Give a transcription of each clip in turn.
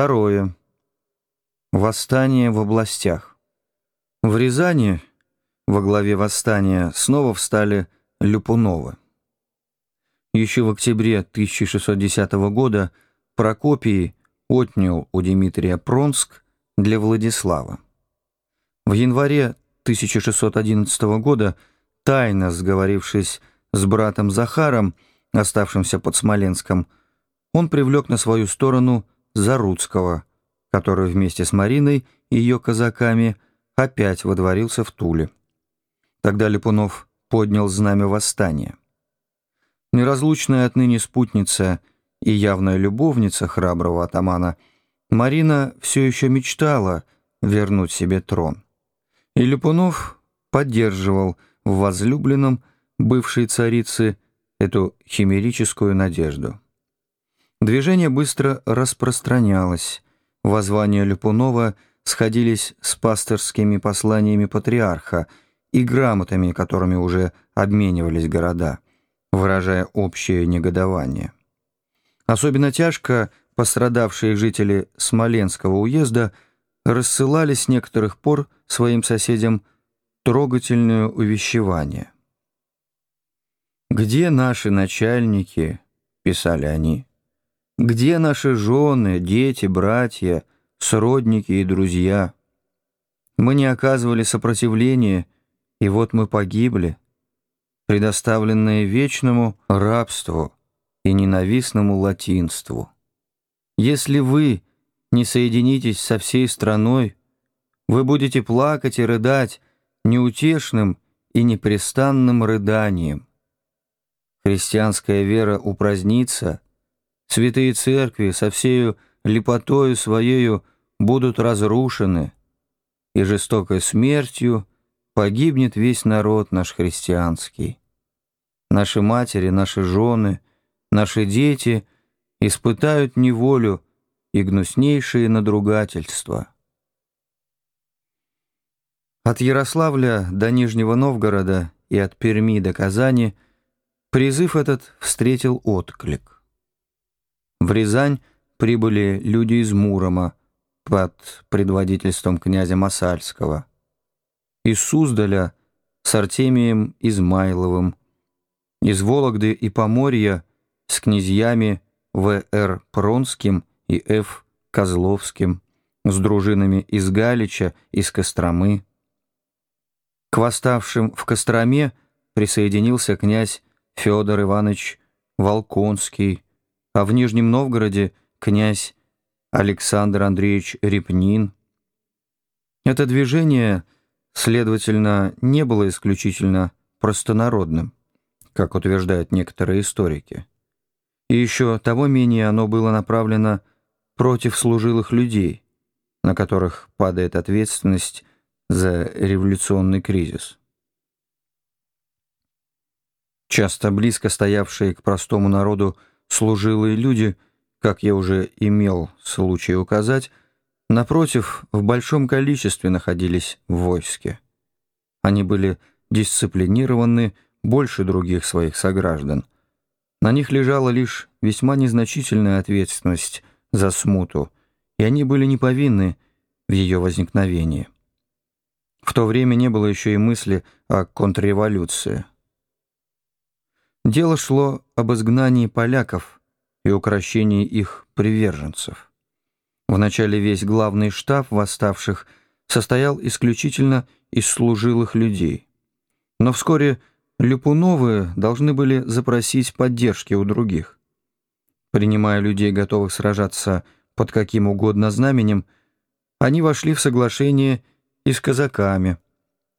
Второе. Восстание в областях. В Рязани во главе восстания снова встали Люпуновы. Еще в октябре 1610 года Прокопий отнял у Дмитрия Пронск для Владислава. В январе 1611 года, тайно сговорившись с братом Захаром, оставшимся под Смоленском, он привлек на свою сторону Заруцкого, который вместе с Мариной и ее казаками опять водворился в Туле. Тогда Липунов поднял знамя восстания. Неразлучная отныне спутница и явная любовница храброго атамана, Марина все еще мечтала вернуть себе трон. И Липунов поддерживал в возлюбленном бывшей царицы эту химерическую надежду. Движение быстро распространялось. Воззвания Люпунова сходились с пасторскими посланиями патриарха и грамотами, которыми уже обменивались города, выражая общее негодование. Особенно тяжко пострадавшие жители Смоленского уезда рассылали с некоторых пор своим соседям трогательное увещевание. «Где наши начальники?» — писали они. Где наши жены, дети, братья, сродники и друзья? Мы не оказывали сопротивления, и вот мы погибли, предоставленные вечному рабству и ненавистному латинству. Если вы не соединитесь со всей страной, вы будете плакать и рыдать неутешным и непрестанным рыданием. Христианская вера упразднится — Святые церкви со всею лепотою своею будут разрушены, и жестокой смертью погибнет весь народ наш христианский. Наши матери, наши жены, наши дети испытают неволю и гнуснейшие надругательства. От Ярославля до Нижнего Новгорода и от Перми до Казани призыв этот встретил отклик. В Рязань прибыли люди из Мурома под предводительством князя Масальского, из Суздаля с Артемием Измайловым, из Вологды и Поморья с князьями В.Р. Пронским и Ф. Козловским, с дружинами из Галича, из Костромы. К восставшим в Костроме присоединился князь Федор Иванович Волконский, а в Нижнем Новгороде князь Александр Андреевич Репнин. Это движение, следовательно, не было исключительно простонародным, как утверждают некоторые историки. И еще того менее оно было направлено против служилых людей, на которых падает ответственность за революционный кризис. Часто близко стоявшие к простому народу служилые люди, как я уже имел случай указать, напротив, в большом количестве находились в войске. Они были дисциплинированы больше других своих сограждан. На них лежала лишь весьма незначительная ответственность за смуту, и они были не повинны в ее возникновении. В то время не было еще и мысли о контрреволюции. Дело шло об изгнании поляков и укрощении их приверженцев. Вначале весь главный штаб восставших состоял исключительно из служилых людей. Но вскоре Люпуновы должны были запросить поддержки у других. Принимая людей, готовых сражаться под каким угодно знаменем, они вошли в соглашение и с казаками,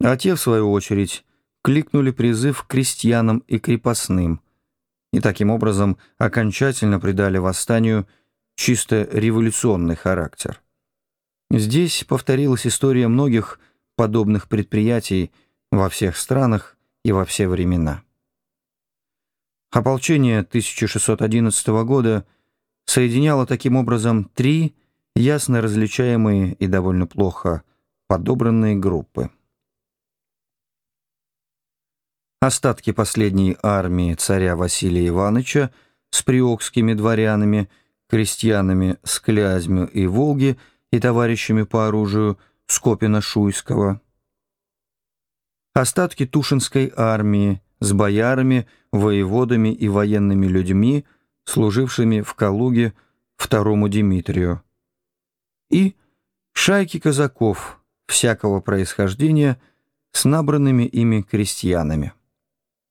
а те, в свою очередь, кликнули призыв к крестьянам и крепостным, и таким образом окончательно придали восстанию чисто революционный характер. Здесь повторилась история многих подобных предприятий во всех странах и во все времена. Ополчение 1611 года соединяло таким образом три ясно различаемые и довольно плохо подобранные группы. Остатки последней армии царя Василия Ивановича с приокскими дворянами, крестьянами с Клязьмы и Волги и товарищами по оружию Скопина-Шуйского. Остатки Тушинской армии с боярами, воеводами и военными людьми, служившими в Калуге второму Дмитрию. И шайки казаков всякого происхождения с набранными ими крестьянами.